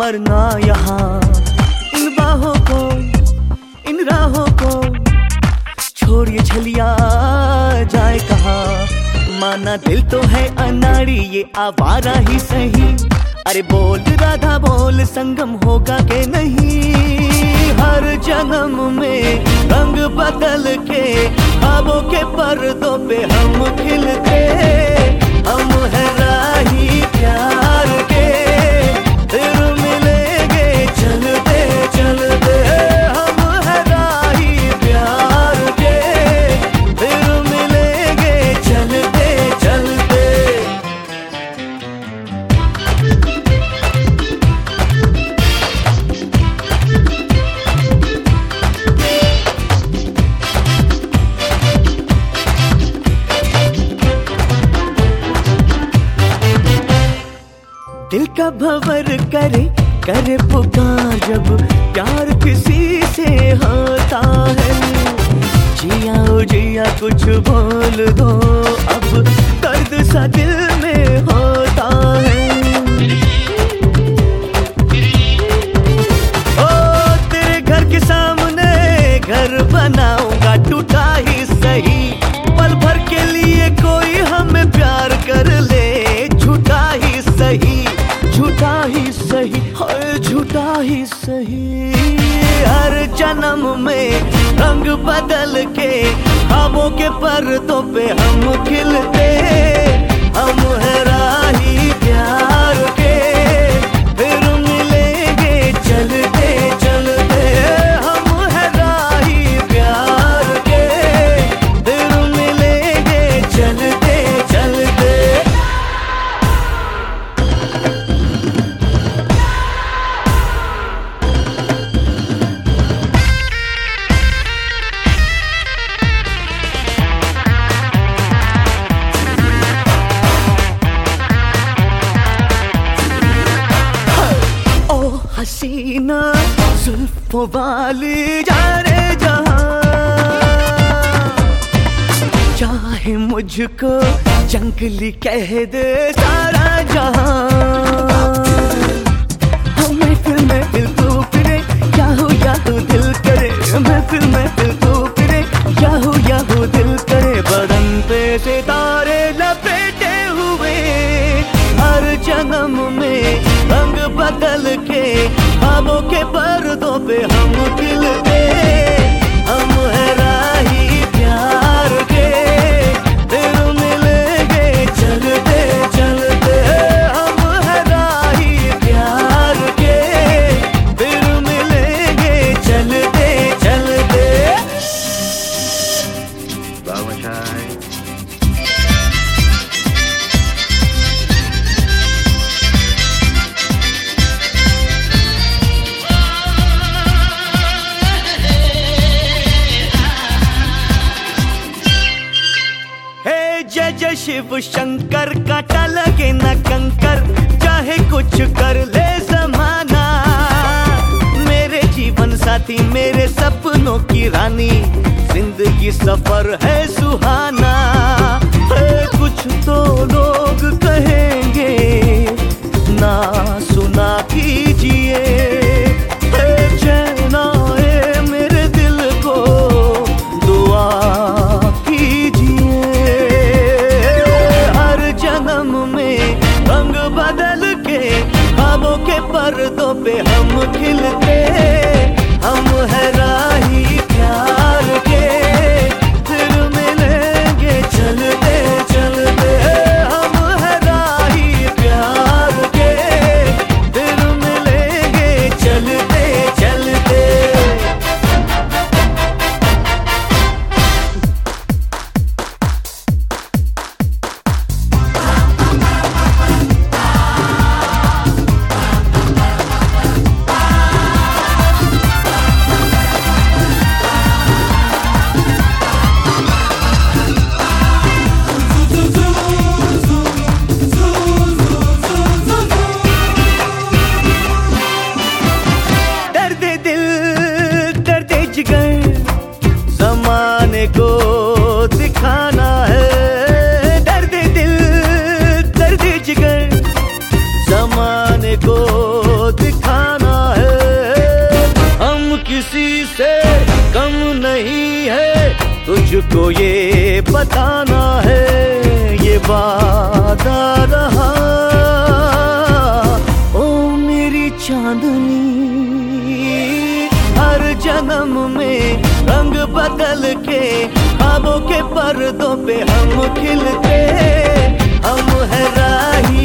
मरना यहाँ। इन बाहों को, इन राहों को छोड़िए छलिया, जाए कहा। माना दिल तो है अनाड़ी, ये आवारा ही सही। अरे बोल, राधा बोल, संगम होगा के नहीं? हर जन्म में रंग बदल के खाबों के पर्दों पे हम खिलते दिल का भवर करे करे पुकार जब प्यार किसी से होता है। जिया ओ जिया कुछ बोल दो, अब दर्द सा दिल में होता है। ओ, तेरे घर के सामने घर बनाऊँगा सही, हर झूठा ही सही। हर जन्म में रंग बदल के खाबों के पर्दों पे हम खिलते। हम है हसीना जुल्फों वाली जाने जहाँ। चाहे मुझको जंगली कह दे सारा जहाँ। हम खिलते शिव शंकर काटा लगे न कंकर, चाहे कुछ कर ले जमाना। मेरे जीवन साथी, मेरे सपनों की रानी, ज़िंदगी सफ़र है सुहाना। है कुछ तो पे हम खिलते हम है किसी से कम नहीं है। तुझको ये बताना है, ये वादा रहा। ओ मेरी चांदनी, हर जन्म में रंग बदल के खाबों के पर्दों पे हम खिलते। हम है राही